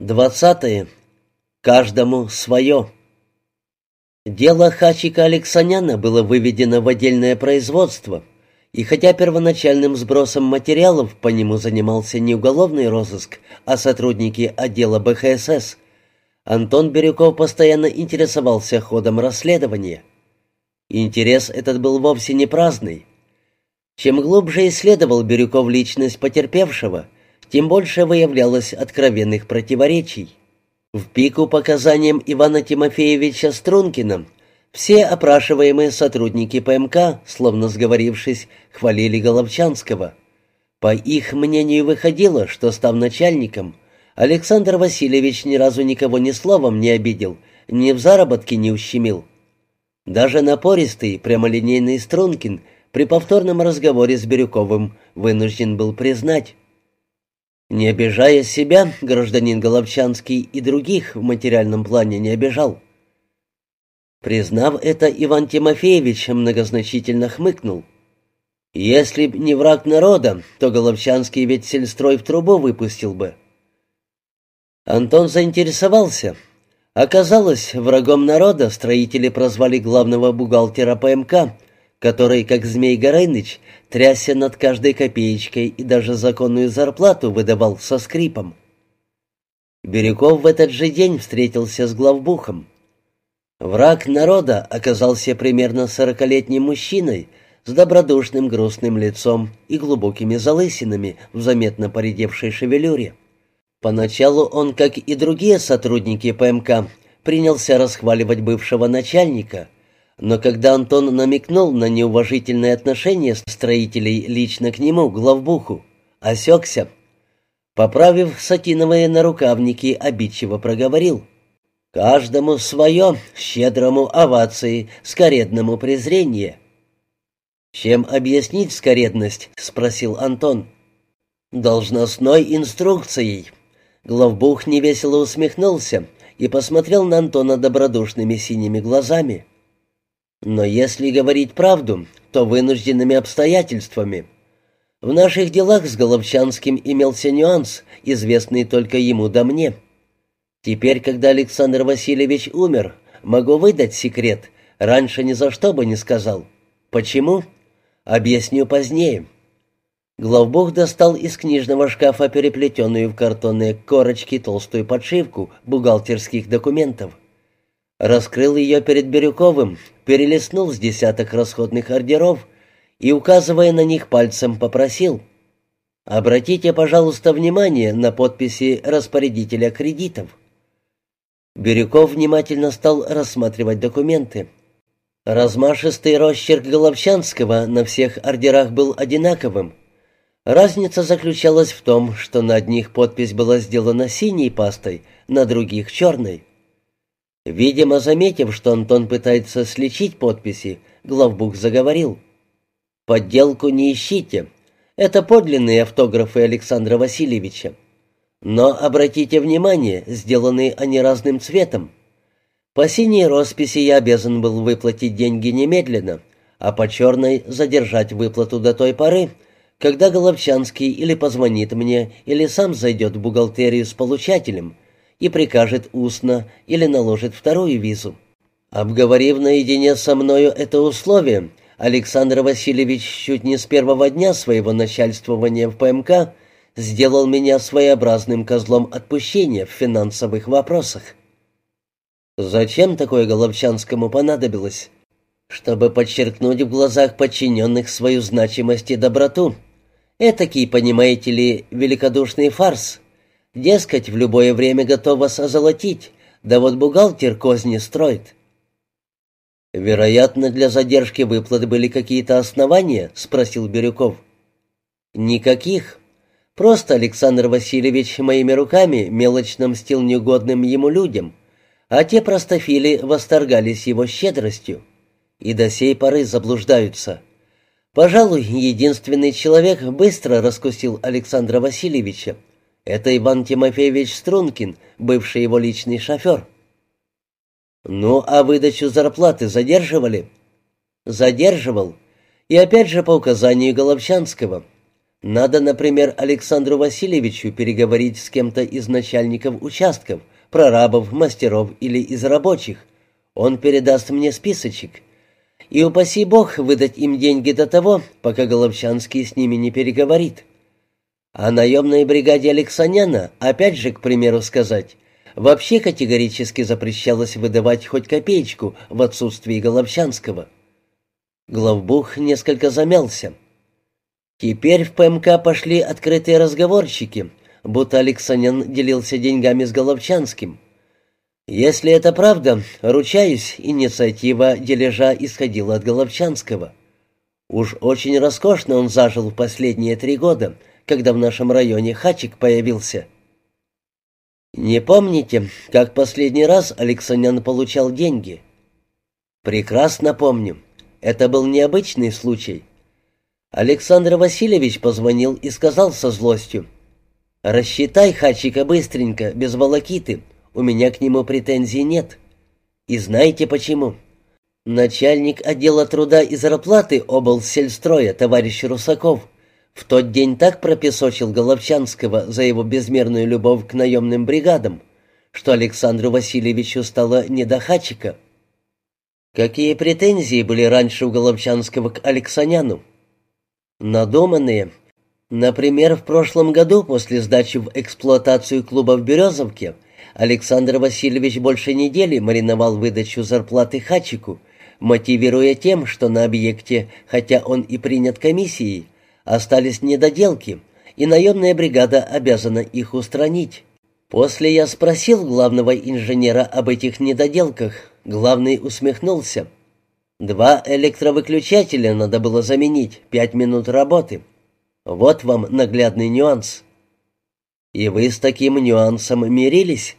Двадцатое. Каждому свое. Дело Хачика Алексаняна было выведено в отдельное производство, и хотя первоначальным сбросом материалов по нему занимался не уголовный розыск, а сотрудники отдела БХСС, Антон Бирюков постоянно интересовался ходом расследования. Интерес этот был вовсе не праздный. Чем глубже исследовал Бирюков личность потерпевшего – тем больше выявлялось откровенных противоречий. В пику показаниям Ивана Тимофеевича Стрункина все опрашиваемые сотрудники ПМК, словно сговорившись, хвалили Головчанского. По их мнению выходило, что, став начальником, Александр Васильевич ни разу никого ни словом не обидел, ни в заработке не ущемил. Даже напористый, прямолинейный Стрункин при повторном разговоре с Бирюковым вынужден был признать, не обижая себя, гражданин Головчанский и других в материальном плане не обижал. Признав это, Иван Тимофеевич многозначительно хмыкнул. «Если б не враг народа, то Головчанский ведь сельстрой в трубу выпустил бы». Антон заинтересовался. Оказалось, врагом народа строители прозвали главного бухгалтера ПМК который, как Змей Горыныч, трясся над каждой копеечкой и даже законную зарплату выдавал со скрипом. Бирюков в этот же день встретился с главбухом. Враг народа оказался примерно сорокалетним мужчиной с добродушным грустным лицом и глубокими залысинами в заметно поредевшей шевелюре. Поначалу он, как и другие сотрудники ПМК, принялся расхваливать бывшего начальника – но когда Антон намекнул на неуважительное отношение строителей лично к нему, главбуху, осекся. Поправив сатиновые нарукавники, обидчиво проговорил. «Каждому свое, щедрому овации, скоредному презрение». «Чем объяснить скоредность?» — спросил Антон. «Должностной инструкцией». Главбух невесело усмехнулся и посмотрел на Антона добродушными синими глазами. Но если говорить правду, то вынужденными обстоятельствами. В наших делах с Головчанским имелся нюанс, известный только ему да мне. Теперь, когда Александр Васильевич умер, могу выдать секрет, раньше ни за что бы не сказал. Почему? Объясню позднее. Главбух достал из книжного шкафа переплетенную в картонные корочки толстую подшивку бухгалтерских документов. Раскрыл ее перед Бирюковым, перелистнул с десяток расходных ордеров и, указывая на них пальцем, попросил «Обратите, пожалуйста, внимание на подписи распорядителя кредитов». Бирюков внимательно стал рассматривать документы. Размашистый росчерк Головчанского на всех ордерах был одинаковым. Разница заключалась в том, что на одних подпись была сделана синей пастой, на других — черной. Видимо, заметив, что Антон пытается сличить подписи, главбух заговорил. «Подделку не ищите. Это подлинные автографы Александра Васильевича. Но обратите внимание, сделаны они разным цветом. По синей росписи я обязан был выплатить деньги немедленно, а по черной задержать выплату до той поры, когда Головчанский или позвонит мне, или сам зайдет в бухгалтерию с получателем, и прикажет устно или наложит вторую визу. Обговорив наедине со мною это условие, Александр Васильевич чуть не с первого дня своего начальствования в ПМК сделал меня своеобразным козлом отпущения в финансовых вопросах. Зачем такое Головчанскому понадобилось? Чтобы подчеркнуть в глазах подчиненных свою значимость и доброту. Этакий, понимаете ли, великодушный фарс — Дескать, в любое время готов вас озолотить, да вот бухгалтер козни строит. «Вероятно, для задержки выплат были какие-то основания?» — спросил Бирюков. «Никаких. Просто Александр Васильевич моими руками мелочно мстил неугодным ему людям, а те простофили восторгались его щедростью и до сей поры заблуждаются. Пожалуй, единственный человек быстро раскусил Александра Васильевича, это Иван Тимофеевич Стрункин, бывший его личный шофер. Ну, а выдачу зарплаты задерживали? Задерживал. И опять же по указанию Головчанского. Надо, например, Александру Васильевичу переговорить с кем-то из начальников участков, прорабов, мастеров или из рабочих. Он передаст мне списочек. И упаси бог выдать им деньги до того, пока Головчанский с ними не переговорит. А наемной бригаде Алексаняна, опять же, к примеру сказать, вообще категорически запрещалось выдавать хоть копеечку в отсутствии Головчанского. Главбух несколько замялся. Теперь в ПМК пошли открытые разговорчики, будто Алексанян делился деньгами с Головчанским. Если это правда, ручаюсь, инициатива дележа исходила от Головчанского. Уж очень роскошно он зажил в последние три года — когда в нашем районе Хачик появился. Не помните, как последний раз Александр получал деньги? Прекрасно помню. Это был необычный случай. Александр Васильевич позвонил и сказал со злостью. «Рассчитай Хачика быстренько, без волокиты. У меня к нему претензий нет. И знаете почему?» Начальник отдела труда и зарплаты облсельстроя, товарищ Русаков, в тот день так пропесочил Головчанского за его безмерную любовь к наемным бригадам, что Александру Васильевичу стало не до хачика. Какие претензии были раньше у Головчанского к Алексаняну? Надуманные. Например, в прошлом году после сдачи в эксплуатацию клуба в Березовке Александр Васильевич больше недели мариновал выдачу зарплаты Хачику, мотивируя тем, что на объекте, хотя он и принят комиссией, Остались недоделки, и наемная бригада обязана их устранить. После я спросил главного инженера об этих недоделках. Главный усмехнулся. Два электровыключателя надо было заменить, пять минут работы. Вот вам наглядный нюанс. И вы с таким нюансом мирились?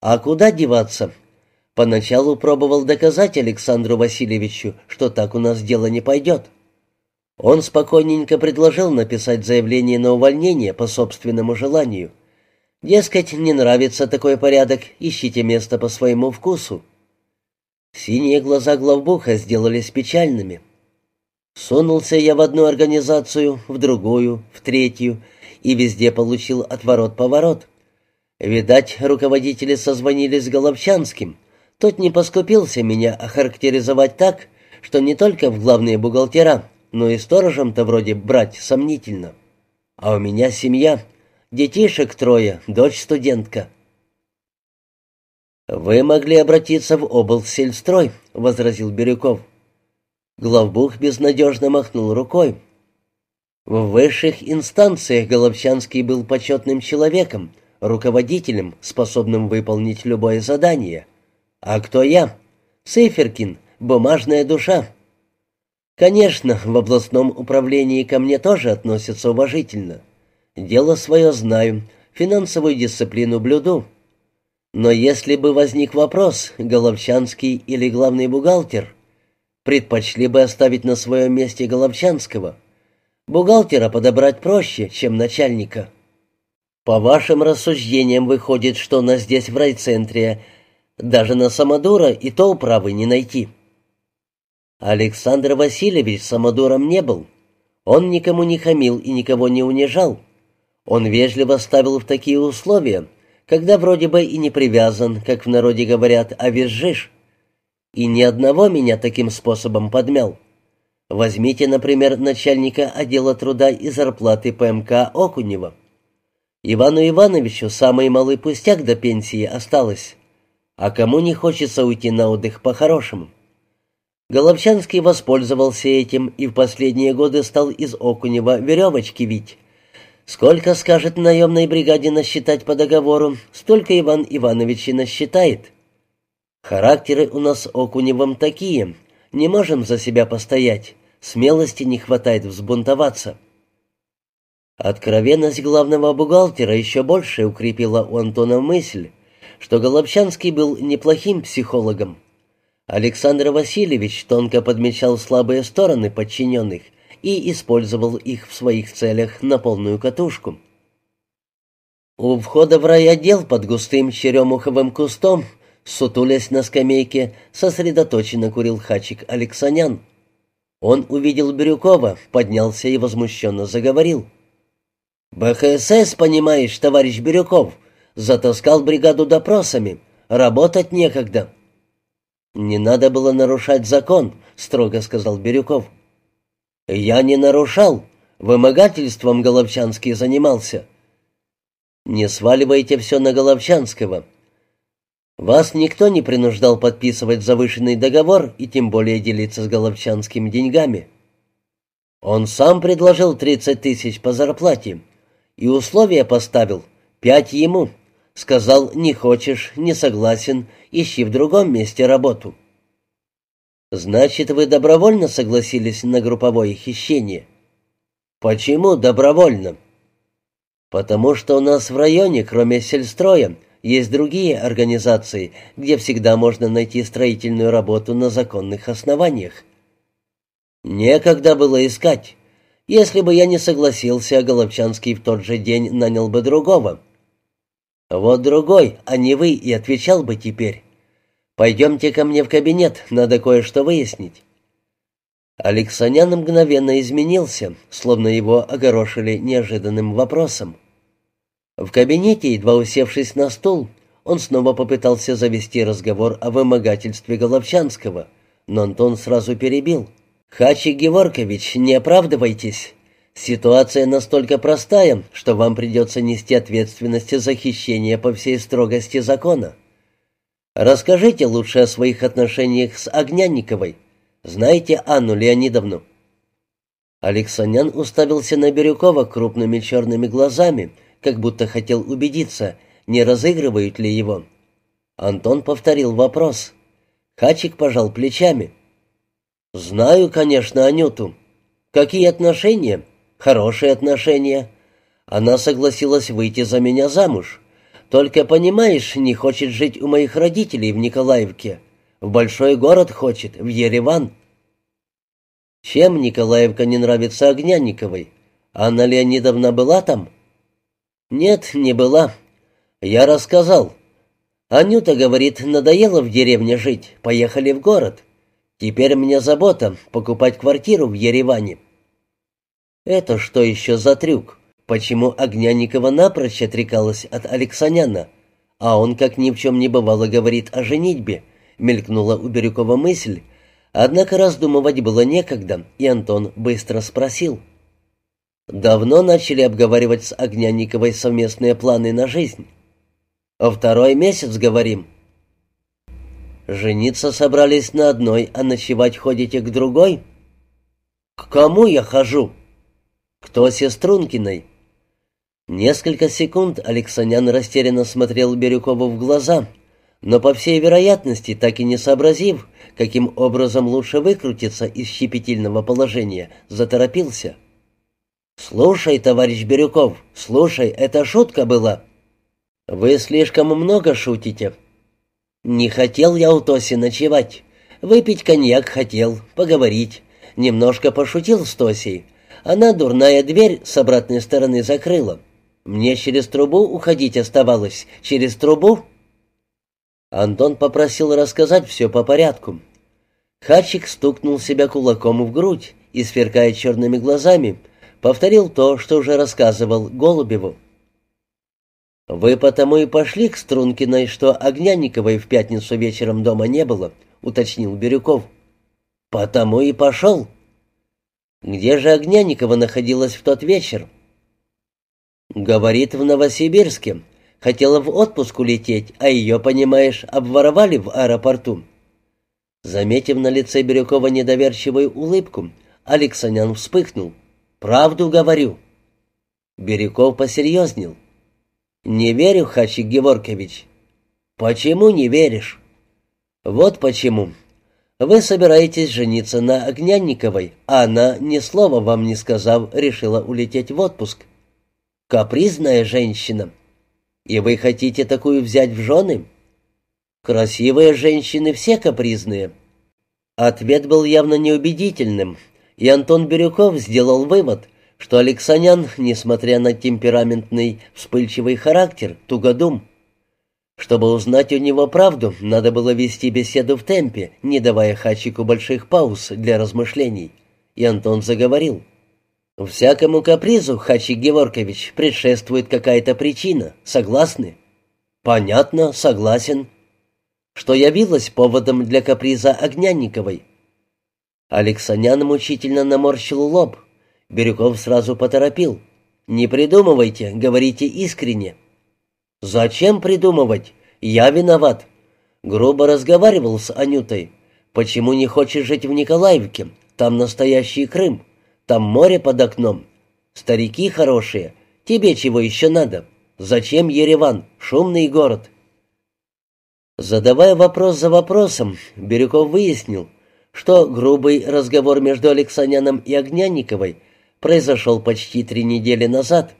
А куда деваться? Поначалу пробовал доказать Александру Васильевичу, что так у нас дело не пойдет. Он спокойненько предложил написать заявление на увольнение по собственному желанию. Дескать, не нравится такой порядок, ищите место по своему вкусу. Синие глаза главбуха сделались печальными. Сунулся я в одну организацию, в другую, в третью, и везде получил отворот-поворот. Видать, руководители созвонились с Головчанским. Тот не поскупился меня охарактеризовать так, что не только в главные бухгалтера, но и сторожем-то вроде брать сомнительно. А у меня семья, детишек трое, дочь студентка. «Вы могли обратиться в облсельстрой», — возразил Бирюков. Главбух безнадежно махнул рукой. В высших инстанциях Головчанский был почетным человеком, руководителем, способным выполнить любое задание. А кто я? Циферкин, бумажная душа. Конечно, в областном управлении ко мне тоже относятся уважительно. Дело свое знаю, финансовую дисциплину блюду. Но если бы возник вопрос, Головчанский или главный бухгалтер, предпочли бы оставить на своем месте Головчанского. Бухгалтера подобрать проще, чем начальника. По вашим рассуждениям выходит, что на здесь в райцентре даже на Самодура и то управы не найти. Александр Васильевич самодуром не был. Он никому не хамил и никого не унижал. Он вежливо ставил в такие условия, когда вроде бы и не привязан, как в народе говорят, а визжишь. И ни одного меня таким способом подмял. Возьмите, например, начальника отдела труда и зарплаты ПМК Окунева. Ивану Ивановичу самый малый пустяк до пенсии осталось. А кому не хочется уйти на отдых по-хорошему? Головчанский воспользовался этим и в последние годы стал из Окунева веревочки вить. Сколько скажет наемной бригаде насчитать по договору, столько Иван Иванович и насчитает. Характеры у нас Окуневым такие, не можем за себя постоять, смелости не хватает взбунтоваться. Откровенность главного бухгалтера еще больше укрепила у Антона мысль, что Голобчанский был неплохим психологом. Александр Васильевич тонко подмечал слабые стороны подчиненных и использовал их в своих целях на полную катушку. У входа в райотдел под густым черемуховым кустом, сутулясь на скамейке, сосредоточенно курил хачик Алексанян. Он увидел Бирюкова, поднялся и возмущенно заговорил. «БХСС, понимаешь, товарищ Бирюков, затаскал бригаду допросами. Работать некогда». «Не надо было нарушать закон», — строго сказал Бирюков. «Я не нарушал. Вымогательством Головчанский занимался». «Не сваливайте все на Головчанского. Вас никто не принуждал подписывать завышенный договор и тем более делиться с Головчанским деньгами. Он сам предложил 30 тысяч по зарплате и условия поставил, пять ему. Сказал, не хочешь, не согласен, ищи в другом месте работу. Значит, вы добровольно согласились на групповое хищение? Почему добровольно? Потому что у нас в районе, кроме сельстроя, есть другие организации, где всегда можно найти строительную работу на законных основаниях. Некогда было искать. Если бы я не согласился, Головчанский в тот же день нанял бы другого. Вот другой, а не вы, и отвечал бы теперь. Пойдемте ко мне в кабинет, надо кое-что выяснить. Алексанян мгновенно изменился, словно его огорошили неожиданным вопросом. В кабинете, едва усевшись на стул, он снова попытался завести разговор о вымогательстве Головчанского, но Антон сразу перебил. «Хачик Геворкович, не оправдывайтесь. Ситуация настолько простая, что вам придется нести ответственность за хищение по всей строгости закона. Расскажите лучше о своих отношениях с Огнянниковой. Знаете Анну Леонидовну?» Алексанян уставился на Бирюкова крупными черными глазами — как будто хотел убедиться, не разыгрывают ли его. Антон повторил вопрос. Хачик пожал плечами. «Знаю, конечно, Анюту. Какие отношения? Хорошие отношения. Она согласилась выйти за меня замуж. Только, понимаешь, не хочет жить у моих родителей в Николаевке. В большой город хочет, в Ереван». «Чем Николаевка не нравится Огнянниковой? Анна Леонидовна была там?» «Нет, не была. Я рассказал. Анюта говорит, надоело в деревне жить, поехали в город. Теперь мне забота покупать квартиру в Ереване». «Это что еще за трюк? Почему Огняникова напрочь отрекалась от Алексаняна, а он, как ни в чем не бывало, говорит о женитьбе?» Мелькнула у Бирюкова мысль, однако раздумывать было некогда, и Антон быстро спросил — Давно начали обговаривать с Огняниковой совместные планы на жизнь. Второй месяц говорим. Жениться собрались на одной, а ночевать ходите к другой? К кому я хожу? К Тосе Стрункиной. Несколько секунд Алексанян растерянно смотрел Бирюкову в глаза, но, по всей вероятности, так и не сообразив, каким образом лучше выкрутиться из щепетильного положения, заторопился — «Слушай, товарищ Бирюков, слушай, это шутка была». «Вы слишком много шутите». «Не хотел я у Тоси ночевать. Выпить коньяк хотел, поговорить. Немножко пошутил с Тосей. Она дурная дверь с обратной стороны закрыла. Мне через трубу уходить оставалось. Через трубу?» Антон попросил рассказать все по порядку. Хачик стукнул себя кулаком в грудь и, сверкая черными глазами, повторил то, что уже рассказывал Голубеву. «Вы потому и пошли к Стрункиной, что Огняниковой в пятницу вечером дома не было», — уточнил Бирюков. «Потому и пошел». «Где же Огняникова находилась в тот вечер?» «Говорит, в Новосибирске. Хотела в отпуск улететь, а ее, понимаешь, обворовали в аэропорту». Заметив на лице Бирюкова недоверчивую улыбку, Алексанян вспыхнул. «Правду говорю». Бирюков посерьезнел. «Не верю, Хачик Геворкович». «Почему не веришь?» «Вот почему. Вы собираетесь жениться на Огнянниковой, а она, ни слова вам не сказав, решила улететь в отпуск. Капризная женщина. И вы хотите такую взять в жены?» «Красивые женщины все капризные». Ответ был явно неубедительным, и Антон Бирюков сделал вывод, что Алексанян, несмотря на темпераментный, вспыльчивый характер, тугодум. Чтобы узнать у него правду, надо было вести беседу в темпе, не давая Хачику больших пауз для размышлений. и Антон заговорил. «Всякому капризу, Хачик Геворкович, предшествует какая-то причина. Согласны?» «Понятно, согласен». «Что явилось поводом для каприза Огнянниковой?» Алексанян мучительно наморщил лоб. Бирюков сразу поторопил. «Не придумывайте, говорите искренне». «Зачем придумывать? Я виноват. Грубо разговаривал с Анютой. Почему не хочешь жить в Николаевке? Там настоящий Крым. Там море под окном. Старики хорошие. Тебе чего еще надо? Зачем Ереван? Шумный город». Задавая вопрос за вопросом, Бирюков выяснил, что грубый разговор между Алексаняном и Огнянниковой произошел почти три недели назад,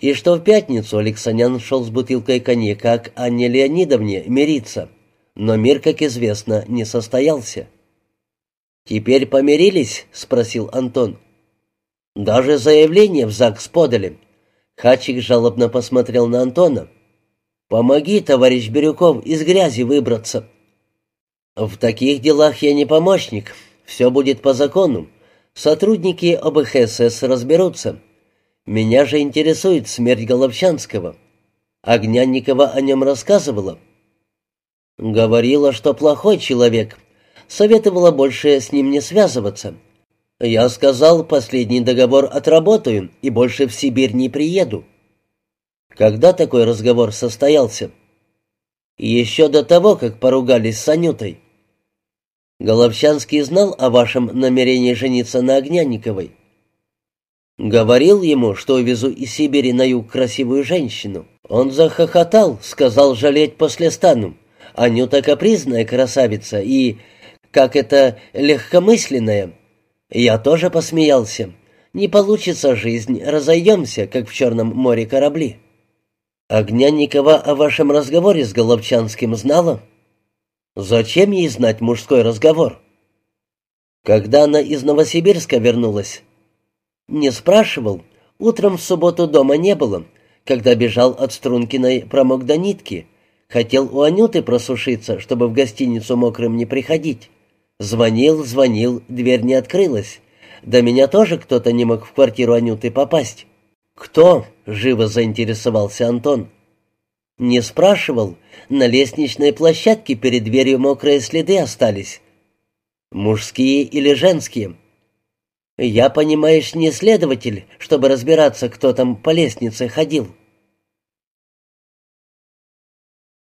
и что в пятницу Алексанян шел с бутылкой коньяка к Анне Леонидовне мириться, но мир, как известно, не состоялся. «Теперь помирились?» — спросил Антон. Даже заявление в ЗАГС подали. Хачик жалобно посмотрел на Антона. «Помоги, товарищ Бирюков, из грязи выбраться». «В таких делах я не помощник. Все будет по закону. Сотрудники ОБХСС разберутся. Меня же интересует смерть Головчанского. Огнянникова о нем рассказывала». «Говорила, что плохой человек. Советовала больше с ним не связываться». Я сказал, последний договор отработаю и больше в Сибирь не приеду. Когда такой разговор состоялся? Еще до того, как поругались с Анютой. Головчанский знал о вашем намерении жениться на Огнянниковой. Говорил ему, что увезу из Сибири на юг красивую женщину. Он захохотал, сказал жалеть после стану. Анюта капризная красавица и, как это, легкомысленная. Я тоже посмеялся. Не получится жизнь, разойдемся, как в Черном море корабли. Огнянникова о вашем разговоре с Головчанским знала? Зачем ей знать мужской разговор? Когда она из Новосибирска вернулась? Не спрашивал. Утром в субботу дома не было. Когда бежал от Стрункиной, промок до нитки. Хотел у Анюты просушиться, чтобы в гостиницу мокрым не приходить. Звонил, звонил, дверь не открылась. До меня тоже кто-то не мог в квартиру Анюты попасть. «Кто?» — живо заинтересовался Антон. «Не спрашивал. На лестничной площадке перед дверью мокрые следы остались. Мужские или женские?» «Я, понимаешь, не следователь, чтобы разбираться, кто там по лестнице ходил».